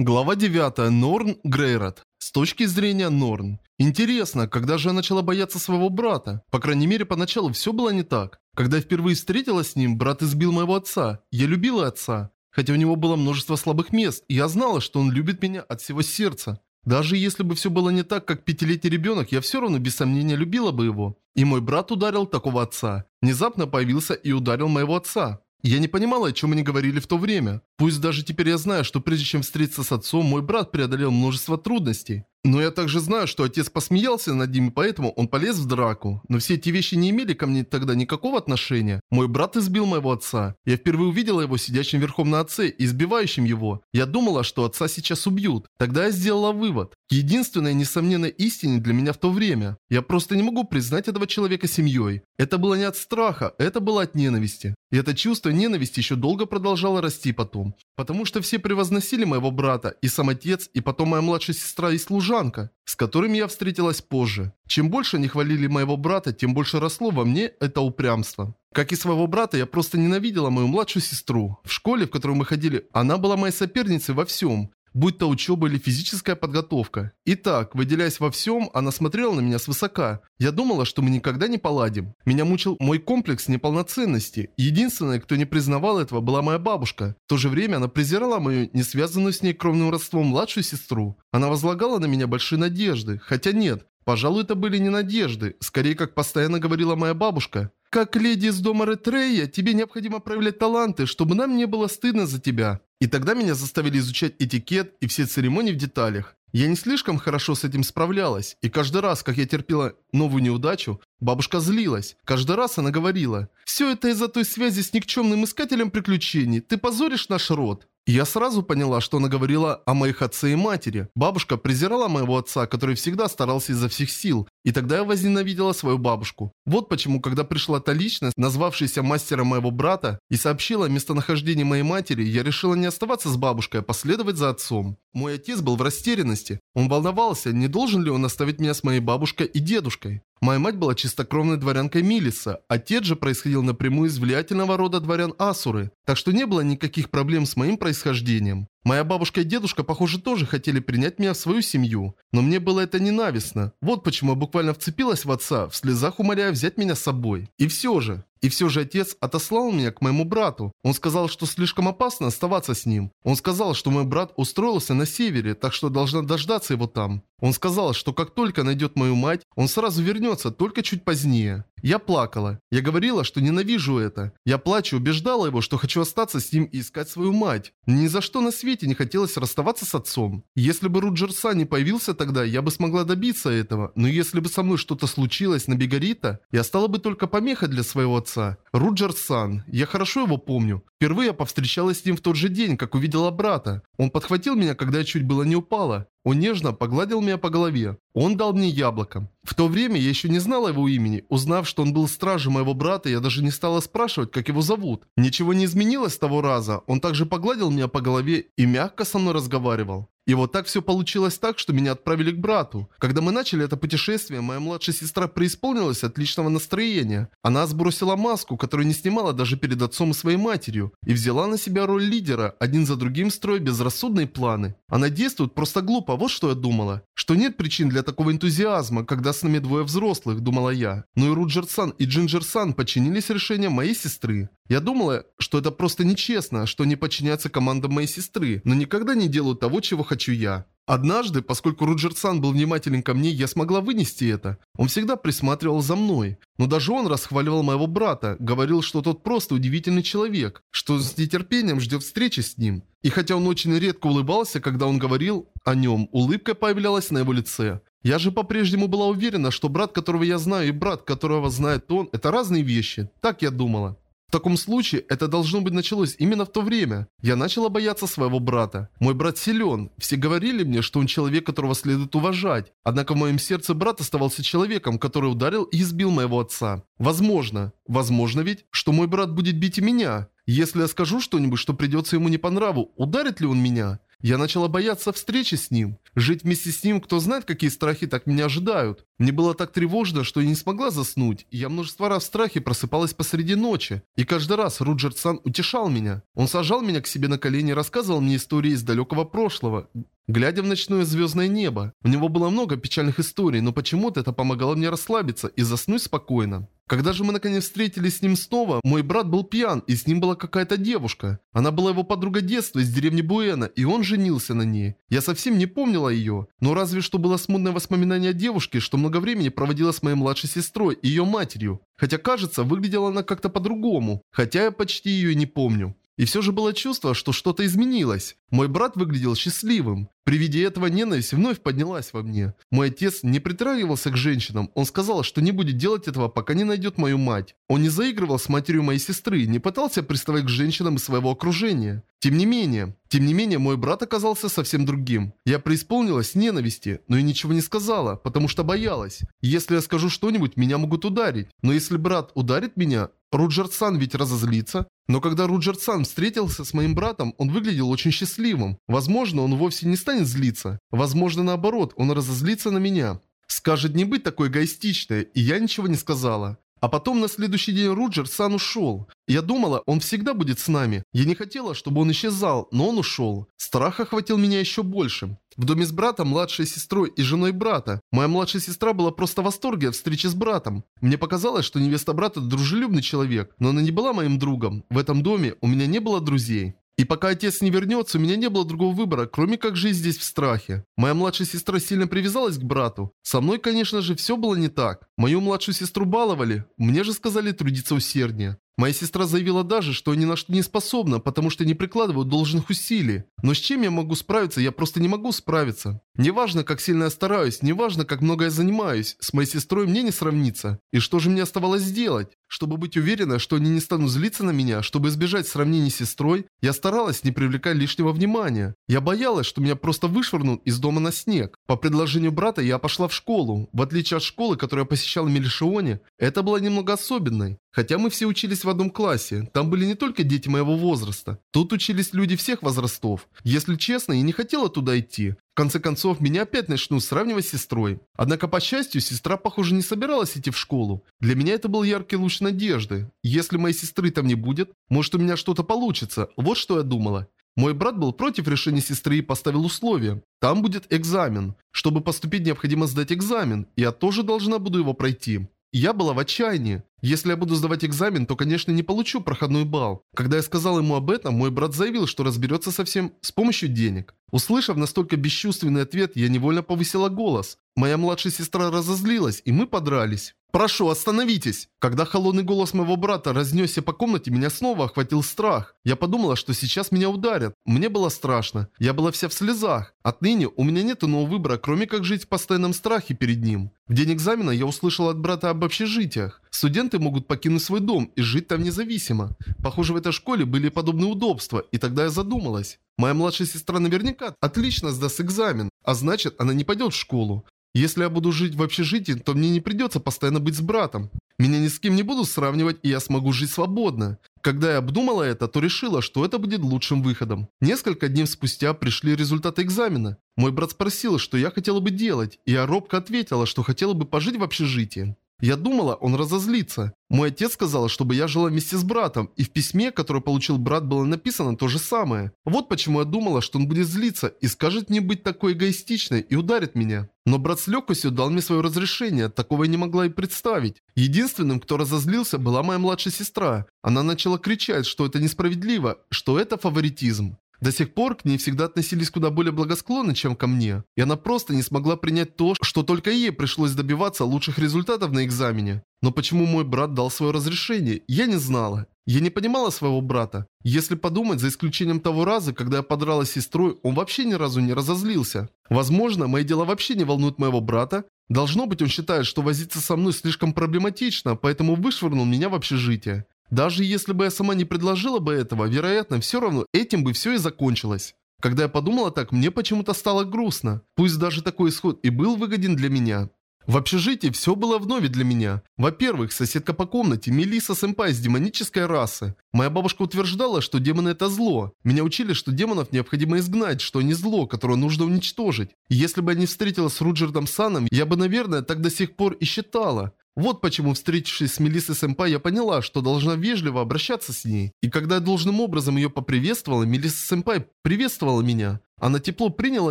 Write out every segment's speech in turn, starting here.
Глава 9. Норн Грейрот. С точки зрения Норн. Интересно, когда же я начала бояться своего брата? По крайней мере, поначалу все было не так. Когда я впервые встретилась с ним, брат избил моего отца. Я любила отца. Хотя у него было множество слабых мест, и я знала, что он любит меня от всего сердца. Даже если бы все было не так, как пятилетний ребенок, я все равно без сомнения любила бы его. И мой брат ударил такого отца. Внезапно появился и ударил моего отца. Я не понимала, о чем они говорили в то время. Пусть даже теперь я знаю, что прежде чем встретиться с отцом, мой брат преодолел множество трудностей. Но я также знаю, что отец посмеялся над ним, поэтому он полез в драку. Но все эти вещи не имели ко мне тогда никакого отношения. Мой брат избил моего отца. Я впервые увидела его сидящим верхом на отце, избивающим его. Я думала, что отца сейчас убьют. Тогда я сделала вывод. Единственная несомненная истина для меня в то время. Я просто не могу признать этого человека семьей. Это было не от страха, это было от ненависти. И это чувство ненависти еще долго продолжало расти потом. Потому что все превозносили моего брата, и сам отец, и потом моя младшая сестра и служанка, с которыми я встретилась позже. Чем больше они хвалили моего брата, тем больше росло во мне это упрямство. Как и своего брата, я просто ненавидела мою младшую сестру. В школе, в которую мы ходили, она была моей соперницей во всем будь то учеба или физическая подготовка. Итак, выделяясь во всем, она смотрела на меня свысока. Я думала, что мы никогда не поладим. Меня мучил мой комплекс неполноценности. Единственная, кто не признавал этого, была моя бабушка. В то же время она презирала мою не связанную с ней кровным родством младшую сестру. Она возлагала на меня большие надежды. Хотя нет, Пожалуй, это были не надежды, скорее, как постоянно говорила моя бабушка. «Как леди из дома Ретрея, тебе необходимо проявлять таланты, чтобы нам не было стыдно за тебя». И тогда меня заставили изучать этикет и все церемонии в деталях. Я не слишком хорошо с этим справлялась, и каждый раз, как я терпела новую неудачу, бабушка злилась. Каждый раз она говорила, «Все это из-за той связи с никчемным искателем приключений, ты позоришь наш род». Я сразу поняла, что она говорила о моих отце и матери. Бабушка презирала моего отца, который всегда старался изо всех сил, и тогда я возненавидела свою бабушку. Вот почему, когда пришла та личность, назвавшаяся мастером моего брата, и сообщила о местонахождении моей матери, я решила не оставаться с бабушкой, а последовать за отцом. Мой отец был в растерянности. Он волновался, не должен ли он оставить меня с моей бабушкой и дедушкой. Моя мать была чистокровной дворянкой Милиса, отец же происходил напрямую из влиятельного рода дворян Асуры, так что не было никаких проблем с моим происхождением. Моя бабушка и дедушка, похоже, тоже хотели принять меня в свою семью, но мне было это ненавистно. Вот почему я буквально вцепилась в отца, в слезах умоляя взять меня с собой. И все же, и все же отец отослал меня к моему брату. Он сказал, что слишком опасно оставаться с ним. Он сказал, что мой брат устроился на севере, так что должна дождаться его там. Он сказал, что как только найдет мою мать, он сразу вернется, только чуть позднее. Я плакала. Я говорила, что ненавижу это. Я плачу, убеждала его, что хочу остаться с ним и искать свою мать. Ни за что на свете не хотелось расставаться с отцом. Если бы Руджерса не появился тогда, я бы смогла добиться этого. Но если бы со мной что-то случилось на Бегарита, я стала бы только помехой для своего отца. Руджерсан. Я хорошо его помню. Впервые я повстречалась с ним в тот же день, как увидела брата. Он подхватил меня, когда я чуть было не упала. Он нежно погладил меня по голове. Он дал мне яблоко. В то время я еще не знала его имени. Узнав, что он был стражем моего брата, я даже не стала спрашивать, как его зовут. Ничего не изменилось с того раза. Он также погладил меня по голове и мягко со мной разговаривал. И вот так все получилось так, что меня отправили к брату. Когда мы начали это путешествие, моя младшая сестра преисполнилась отличного настроения. Она сбросила маску, которую не снимала даже перед отцом и своей матерью, и взяла на себя роль лидера, один за другим строя безрассудные планы. Она действует просто глупо, вот что я думала. Что нет причин для такого энтузиазма, когда с нами двое взрослых, думала я. Но и Руджер-сан и Джинджер-сан подчинились решениям моей сестры. Я думала, что это просто нечестно, что они подчиняются командам моей сестры, но никогда не делают того, чего хочу я. Однажды, поскольку Руджер-сан был внимателен ко мне, я смогла вынести это. Он всегда присматривал за мной. Но даже он расхваливал моего брата, говорил, что тот просто удивительный человек, что с нетерпением ждет встречи с ним. И хотя он очень редко улыбался, когда он говорил о нем, улыбка появлялась на его лице. Я же по-прежнему была уверена, что брат, которого я знаю, и брат, которого знает он, это разные вещи. Так я думала. В таком случае, это должно быть началось именно в то время. Я начала бояться своего брата. Мой брат силен. Все говорили мне, что он человек, которого следует уважать. Однако в моем сердце брат оставался человеком, который ударил и избил моего отца. Возможно. Возможно ведь, что мой брат будет бить и меня. Если я скажу что-нибудь, что придется ему не по нраву, ударит ли он меня? Я начала бояться встречи с ним. Жить вместе с ним, кто знает, какие страхи так меня ожидают. Мне было так тревожно, что я не смогла заснуть. Я множество раз в страхе просыпалась посреди ночи. И каждый раз Руджерт-сан утешал меня. Он сажал меня к себе на колени и рассказывал мне истории из далекого прошлого. Глядя в ночное звездное небо, у него было много печальных историй, но почему-то это помогало мне расслабиться и заснуть спокойно. Когда же мы наконец встретились с ним снова, мой брат был пьян, и с ним была какая-то девушка. Она была его подруга детства из деревни Буэна, и он женился на ней. Я совсем не помнила ее, но разве что было смутное воспоминание о девушке, что много времени проводила с моей младшей сестрой и ее матерью. Хотя кажется, выглядела она как-то по-другому, хотя я почти ее не помню. И все же было чувство, что что-то изменилось. Мой брат выглядел счастливым. При виде этого ненависть вновь поднялась во мне. Мой отец не притрагивался к женщинам. Он сказал, что не будет делать этого, пока не найдет мою мать. Он не заигрывал с матерью моей сестры, не пытался приставать к женщинам из своего окружения. Тем не менее, тем не менее, мой брат оказался совсем другим. Я преисполнилась ненависти, но и ничего не сказала, потому что боялась. Если я скажу что-нибудь, меня могут ударить. Но если брат ударит меня, Руджерт-сан ведь разозлится. Но когда Руджерт-сан встретился с моим братом, он выглядел очень счастливым. Возможно, он вовсе не станет злиться. Возможно, наоборот, он разозлится на меня. Скажет не быть такой эгоистичной, и я ничего не сказала. А потом на следующий день Руджер Сан ушел. Я думала, он всегда будет с нами. Я не хотела, чтобы он исчезал, но он ушел. Страх охватил меня еще больше. В доме с братом, младшей сестрой и женой брата. Моя младшая сестра была просто в восторге от встречи с братом. Мне показалось, что невеста брата дружелюбный человек, но она не была моим другом. В этом доме у меня не было друзей. И пока отец не вернется, у меня не было другого выбора, кроме как жить здесь в страхе. Моя младшая сестра сильно привязалась к брату. Со мной, конечно же, все было не так. Мою младшую сестру баловали, мне же сказали трудиться усерднее. Моя сестра заявила даже, что ни на что не способна, потому что не прикладываю должных усилий. Но с чем я могу справиться, я просто не могу справиться. Неважно, как сильно я стараюсь, неважно, как много я занимаюсь, с моей сестрой мне не сравнится. И что же мне оставалось сделать? Чтобы быть уверена, что они не станут злиться на меня, чтобы избежать сравнений с сестрой, я старалась не привлекать лишнего внимания. Я боялась, что меня просто вышвырнут из дома на снег. По предложению брата я пошла в школу. В отличие от школы, которую я посещала в Мелишионе, это было немного особенной. Хотя мы все учились в одном классе, там были не только дети моего возраста. Тут учились люди всех возрастов. Если честно, я не хотела туда идти конце концов, меня опять начнут сравнивать с сестрой. Однако, по счастью, сестра, похоже, не собиралась идти в школу. Для меня это был яркий луч надежды. Если моей сестры там не будет, может у меня что-то получится. Вот что я думала. Мой брат был против решения сестры и поставил условие. Там будет экзамен. Чтобы поступить, необходимо сдать экзамен. Я тоже должна буду его пройти. Я была в отчаянии. Если я буду сдавать экзамен, то, конечно, не получу проходной балл. Когда я сказал ему об этом, мой брат заявил, что разберется со всем с помощью денег. Услышав настолько бесчувственный ответ, я невольно повысила голос. Моя младшая сестра разозлилась, и мы подрались. «Прошу, остановитесь!» Когда холодный голос моего брата разнесся по комнате, меня снова охватил страх. Я подумала, что сейчас меня ударят. Мне было страшно. Я была вся в слезах. Отныне у меня нет иного выбора, кроме как жить в постоянном страхе перед ним. В день экзамена я услышала от брата об общежитиях. Студенты могут покинуть свой дом и жить там независимо. Похоже, в этой школе были подобные удобства, и тогда я задумалась. Моя младшая сестра наверняка отлично сдаст экзамен, а значит, она не пойдет в школу. Если я буду жить в общежитии, то мне не придется постоянно быть с братом. Меня ни с кем не будут сравнивать, и я смогу жить свободно. Когда я обдумала это, то решила, что это будет лучшим выходом. Несколько дней спустя пришли результаты экзамена. Мой брат спросил, что я хотела бы делать, и я робко ответила, что хотела бы пожить в общежитии. Я думала, он разозлится. Мой отец сказал, чтобы я жила вместе с братом, и в письме, которое получил брат, было написано то же самое. Вот почему я думала, что он будет злиться и скажет мне быть такой эгоистичной и ударит меня. Но брат с легкостью дал мне свое разрешение, такого я не могла и представить. Единственным, кто разозлился, была моя младшая сестра. Она начала кричать, что это несправедливо, что это фаворитизм. До сих пор к ней всегда относились куда более благосклонно, чем ко мне. И она просто не смогла принять то, что только ей пришлось добиваться лучших результатов на экзамене. Но почему мой брат дал свое разрешение, я не знала. Я не понимала своего брата. Если подумать, за исключением того раза, когда я подралась с сестрой, он вообще ни разу не разозлился. Возможно, мои дела вообще не волнуют моего брата. Должно быть, он считает, что возиться со мной слишком проблематично, поэтому вышвырнул меня в общежитие. Даже если бы я сама не предложила бы этого, вероятно, все равно этим бы все и закончилось. Когда я подумала так, мне почему-то стало грустно. Пусть даже такой исход и был выгоден для меня. В общежитии все было вновь для меня. Во-первых, соседка по комнате Мелиса Сэмпай из демонической расы. Моя бабушка утверждала, что демоны это зло. Меня учили, что демонов необходимо изгнать, что они зло, которое нужно уничтожить. Если бы я не встретилась с Руджердом Саном, я бы, наверное, так до сих пор и считала. Вот почему, встретившись с Мелиссой Сэмпай, я поняла, что должна вежливо обращаться с ней. И когда я должным образом ее поприветствовала, Мелисса Сэмпай приветствовала меня. Она тепло приняла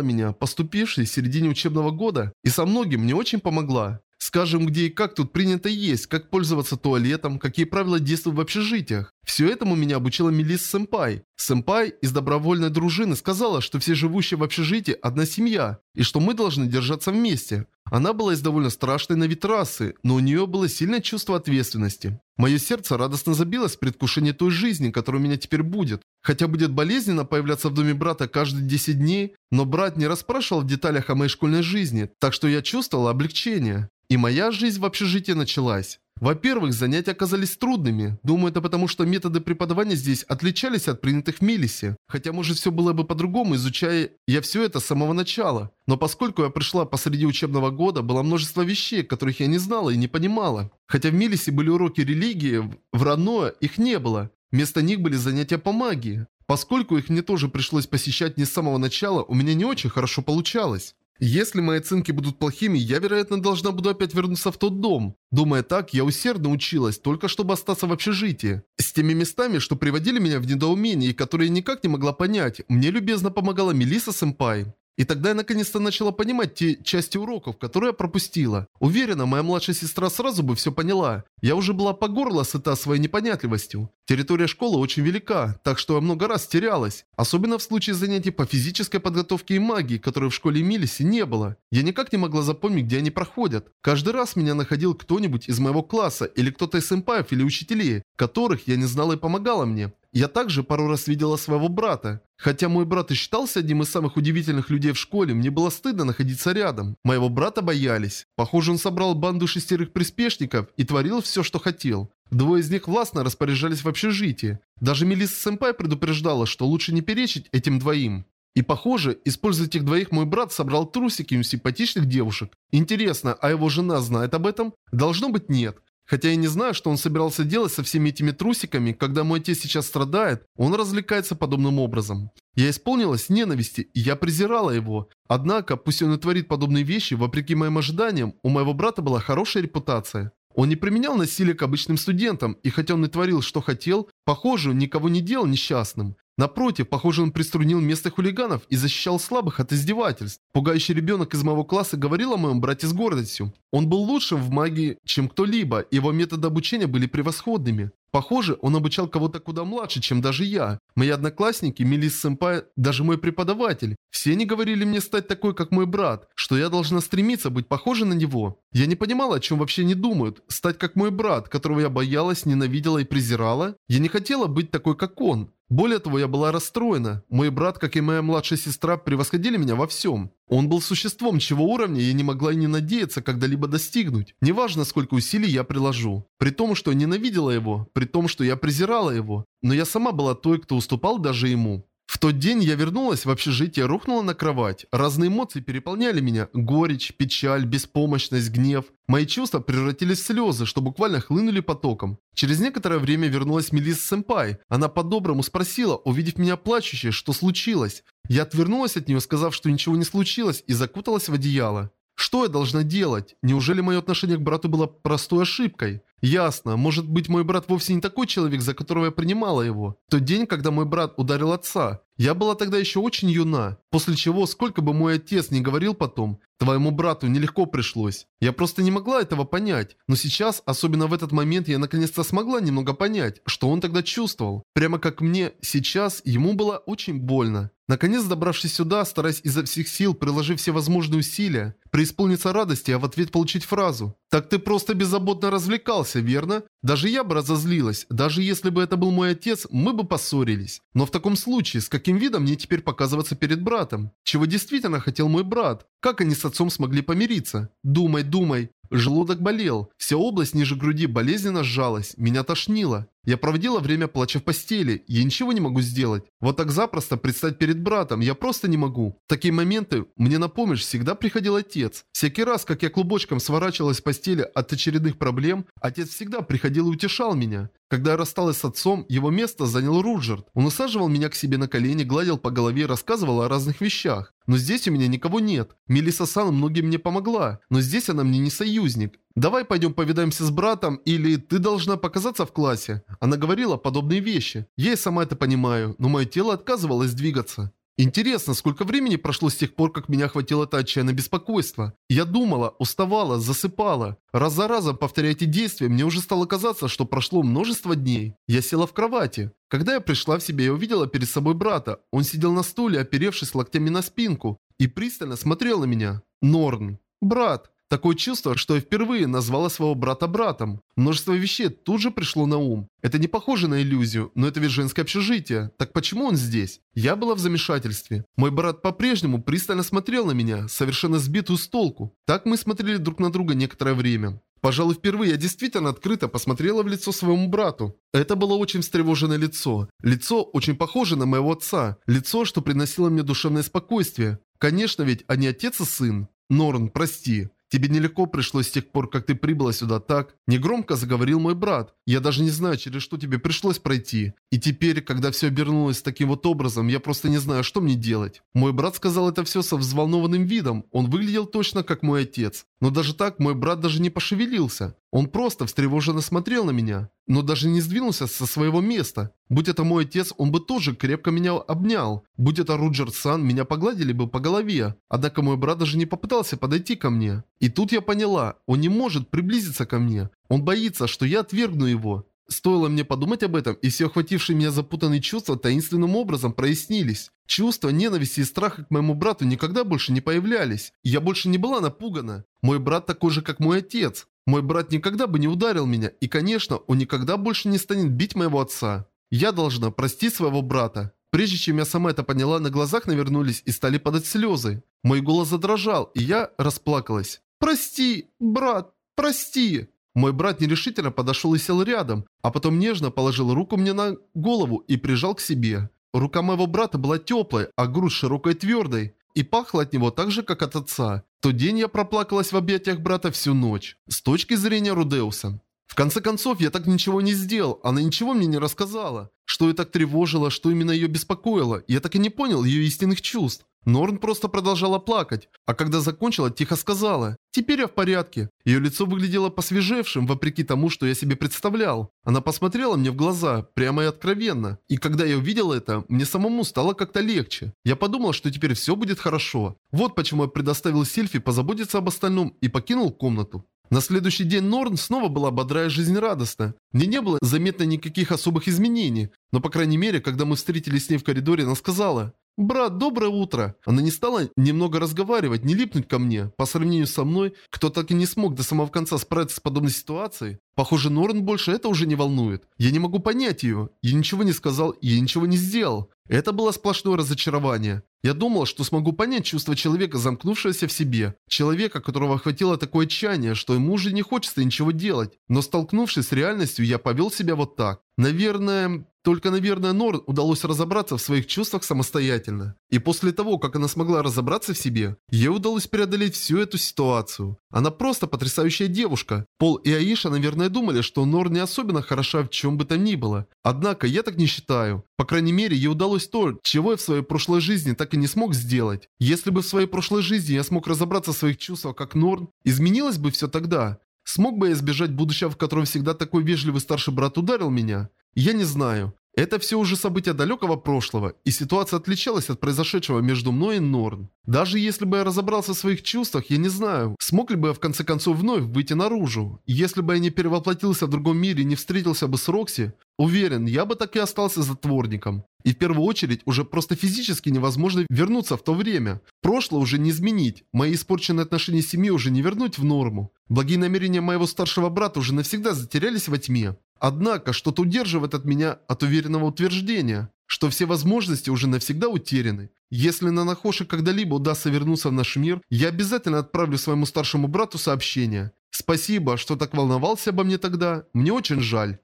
меня, поступившей в середине учебного года, и со многим мне очень помогла. Скажем, где и как тут принято есть, как пользоваться туалетом, какие правила действуют в общежитиях. Все этому меня обучила Мелисса Сэмпай. Сэмпай из добровольной дружины сказала, что все живущие в общежитии одна семья, и что мы должны держаться вместе. Она была из довольно страшной на вид расы, но у нее было сильное чувство ответственности. Мое сердце радостно забилось в предвкушении той жизни, которая у меня теперь будет. Хотя будет болезненно появляться в доме брата каждые 10 дней, но брат не расспрашивал в деталях о моей школьной жизни, так что я чувствовал облегчение. И моя жизнь в общежитии началась. Во-первых, занятия оказались трудными. Думаю, это потому, что методы преподавания здесь отличались от принятых в Милисе. Хотя, может, все было бы по-другому, изучая я все это с самого начала. Но поскольку я пришла посреди учебного года, было множество вещей, которых я не знала и не понимала. Хотя в Милисе были уроки религии, в Рано их не было. Вместо них были занятия по магии. Поскольку их мне тоже пришлось посещать не с самого начала, у меня не очень хорошо получалось. Если мои оценки будут плохими, я, вероятно, должна буду опять вернуться в тот дом. Думая так, я усердно училась, только чтобы остаться в общежитии. С теми местами, что приводили меня в недоумение и которые никак не могла понять, мне любезно помогала Мелиса Сэмпай. И тогда я наконец-то начала понимать те части уроков, которые я пропустила. Уверена, моя младшая сестра сразу бы все поняла. Я уже была по горло сыта своей непонятливостью. Территория школы очень велика, так что я много раз терялась. Особенно в случае занятий по физической подготовке и магии, которые в школе Милиси не было. Я никак не могла запомнить, где они проходят. Каждый раз меня находил кто-нибудь из моего класса или кто-то из сэмпаев или учителей, которых я не знала и помогала мне. Я также пару раз видела своего брата. Хотя мой брат и считался одним из самых удивительных людей в школе, мне было стыдно находиться рядом. Моего брата боялись. Похоже, он собрал банду шестерых приспешников и творил все, что хотел. Двое из них властно распоряжались в общежитии. Даже Мелисса Сэмпай предупреждала, что лучше не перечить этим двоим. И похоже, используя этих двоих, мой брат собрал трусики у симпатичных девушек. Интересно, а его жена знает об этом? Должно быть нет. Хотя я не знаю, что он собирался делать со всеми этими трусиками, когда мой отец сейчас страдает, он развлекается подобным образом. Я исполнилась ненависти, и я презирала его. Однако, пусть он и творит подобные вещи, вопреки моим ожиданиям, у моего брата была хорошая репутация. Он не применял насилие к обычным студентам, и хотя он и творил, что хотел, похоже, никого не делал несчастным. Напротив, похоже, он приструнил местных хулиганов и защищал слабых от издевательств. Пугающий ребенок из моего класса говорил о моем брате с гордостью. Он был лучшим в магии, чем кто-либо, его методы обучения были превосходными. Похоже, он обучал кого-то куда младше, чем даже я. Мои одноклассники, Милис Сэмпай, даже мой преподаватель. Все они говорили мне стать такой, как мой брат, что я должна стремиться быть похожей на него. Я не понимала, о чем вообще не думают. Стать как мой брат, которого я боялась, ненавидела и презирала? Я не хотела быть такой, как он. Более того, я была расстроена. Мой брат, как и моя младшая сестра, превосходили меня во всем. Он был существом, чего уровня я не могла и не надеяться когда-либо достигнуть. Неважно, сколько усилий я приложу. При том, что я ненавидела его, при том, что я презирала его. Но я сама была той, кто уступал даже ему. В тот день я вернулась в общежитие, рухнула на кровать. Разные эмоции переполняли меня. Горечь, печаль, беспомощность, гнев. Мои чувства превратились в слезы, что буквально хлынули потоком. Через некоторое время вернулась Мелисса Сэмпай. Она по-доброму спросила, увидев меня плачущей, что случилось. Я отвернулась от нее, сказав, что ничего не случилось, и закуталась в одеяло. Что я должна делать? Неужели мое отношение к брату было простой ошибкой? Ясно, может быть мой брат вовсе не такой человек, за которого я принимала его. Тот день, когда мой брат ударил отца, я была тогда еще очень юна. После чего, сколько бы мой отец не говорил потом, твоему брату нелегко пришлось. Я просто не могла этого понять. Но сейчас, особенно в этот момент, я наконец-то смогла немного понять, что он тогда чувствовал. Прямо как мне сейчас, ему было очень больно. Наконец, добравшись сюда, стараясь изо всех сил, приложив все возможные усилия, преисполниться радости, а в ответ получить фразу «Так ты просто беззаботно развлекался, верно?» Даже я бы разозлилась. Даже если бы это был мой отец, мы бы поссорились. Но в таком случае, с каким видом мне теперь показываться перед братом? Чего действительно хотел мой брат? Как они с отцом смогли помириться? Думай, думай. Желудок болел. Вся область ниже груди болезненно сжалась. Меня тошнило. Я проводила время плача в постели, я ничего не могу сделать. Вот так запросто предстать перед братом я просто не могу. В такие моменты мне на помощь всегда приходил отец. Всякий раз, как я клубочком сворачивалась в постели от очередных проблем, отец всегда приходил и утешал меня. Когда я рассталась с отцом, его место занял Руджерт. Он усаживал меня к себе на колени, гладил по голове и рассказывал о разных вещах. Но здесь у меня никого нет. Мелисса Сан многим мне помогла, но здесь она мне не союзник. Давай пойдем повидаемся с братом, или ты должна показаться в классе. Она говорила подобные вещи. Я и сама это понимаю, но мое тело отказывалось двигаться. Интересно, сколько времени прошло с тех пор, как меня охватило это отчаянное беспокойство. Я думала, уставала, засыпала. Раз за разом повторяя эти действия, мне уже стало казаться, что прошло множество дней. Я села в кровати. Когда я пришла в себя, я увидела перед собой брата. Он сидел на стуле, оперевшись локтями на спинку, и пристально смотрел на меня. Норн. Брат. Такое чувство, что я впервые назвала своего брата братом. Множество вещей тут же пришло на ум. Это не похоже на иллюзию, но это ведь женское общежитие. Так почему он здесь? Я была в замешательстве. Мой брат по-прежнему пристально смотрел на меня, совершенно сбитую с толку. Так мы смотрели друг на друга некоторое время. Пожалуй, впервые я действительно открыто посмотрела в лицо своему брату. Это было очень встревоженное лицо. Лицо, очень похоже на моего отца. Лицо, что приносило мне душевное спокойствие. Конечно ведь, не отец и сын. Норн, прости. Тебе нелегко пришлось с тех пор, как ты прибыла сюда, так? Негромко заговорил мой брат. Я даже не знаю, через что тебе пришлось пройти. И теперь, когда все обернулось таким вот образом, я просто не знаю, что мне делать. Мой брат сказал это все со взволнованным видом. Он выглядел точно как мой отец. Но даже так мой брат даже не пошевелился. Он просто встревоженно смотрел на меня, но даже не сдвинулся со своего места. Будь это мой отец, он бы тоже крепко меня обнял. Будь это Руджер Сан, меня погладили бы по голове. Однако мой брат даже не попытался подойти ко мне. И тут я поняла, он не может приблизиться ко мне. Он боится, что я отвергну его. Стоило мне подумать об этом, и все охватившие меня запутанные чувства таинственным образом прояснились. Чувства ненависти и страха к моему брату никогда больше не появлялись. Я больше не была напугана. Мой брат такой же, как мой отец. Мой брат никогда бы не ударил меня, и, конечно, он никогда больше не станет бить моего отца. Я должна простить своего брата. Прежде чем я сама это поняла, на глазах навернулись и стали падать слезы. Мой голос задрожал, и я расплакалась. «Прости, брат, прости!» Мой брат нерешительно подошел и сел рядом, а потом нежно положил руку мне на голову и прижал к себе. Рука моего брата была теплой, а грудь широкой и твердой, и пахла от него так же, как от отца. В тот день я проплакалась в объятиях брата всю ночь. С точки зрения Рудеуса. В конце концов, я так ничего не сделал, она ничего мне не рассказала. Что ее так тревожило, что именно ее беспокоило, я так и не понял ее истинных чувств. Норн просто продолжала плакать, а когда закончила, тихо сказала «Теперь я в порядке». Ее лицо выглядело посвежевшим, вопреки тому, что я себе представлял. Она посмотрела мне в глаза, прямо и откровенно. И когда я увидел это, мне самому стало как-то легче. Я подумал, что теперь все будет хорошо. Вот почему я предоставил Сильфи позаботиться об остальном и покинул комнату. На следующий день Норн снова была бодрая и жизнерадостна. Мне не было заметно никаких особых изменений, но по крайней мере, когда мы встретились с ней в коридоре, она сказала «Брат, доброе утро!» Она не стала немного разговаривать, не липнуть ко мне. По сравнению со мной, кто так и не смог до самого конца справиться с подобной ситуацией, похоже, Норн больше это уже не волнует. Я не могу понять ее. Я ничего не сказал, я ничего не сделал. Это было сплошное разочарование. Я думал, что смогу понять чувство человека, замкнувшегося в себе. Человека, которого охватило такое отчаяние, что ему уже не хочется ничего делать. Но столкнувшись с реальностью, я повел себя вот так. Наверное, только, наверное, Норн удалось разобраться в своих чувствах самостоятельно. И после того, как она смогла разобраться в себе, ей удалось преодолеть всю эту ситуацию. Она просто потрясающая девушка. Пол и Аиша, наверное, думали, что Норн не особенно хороша в чем бы то ни было. Однако, я так не считаю. По крайней мере, ей удалось то, чего я в своей прошлой жизни так и не смог сделать. Если бы в своей прошлой жизни я смог разобраться в своих чувствах как Норн, изменилось бы все тогда. Смог бы я избежать будущего, в котором всегда такой вежливый старший брат ударил меня? Я не знаю. Это все уже события далекого прошлого, и ситуация отличалась от произошедшего между мной и Норн. Даже если бы я разобрался в своих чувствах, я не знаю, смог ли бы я в конце концов вновь выйти наружу. Если бы я не перевоплотился в другом мире и не встретился бы с Рокси, уверен, я бы так и остался затворником. И в первую очередь, уже просто физически невозможно вернуться в то время. Прошлое уже не изменить, мои испорченные отношения с семьей уже не вернуть в норму. Благие намерения моего старшего брата уже навсегда затерялись во тьме. Однако, что-то удерживает от меня от уверенного утверждения, что все возможности уже навсегда утеряны. Если на Нахоши когда-либо удастся вернуться в наш мир, я обязательно отправлю своему старшему брату сообщение. Спасибо, что так волновался обо мне тогда, мне очень жаль.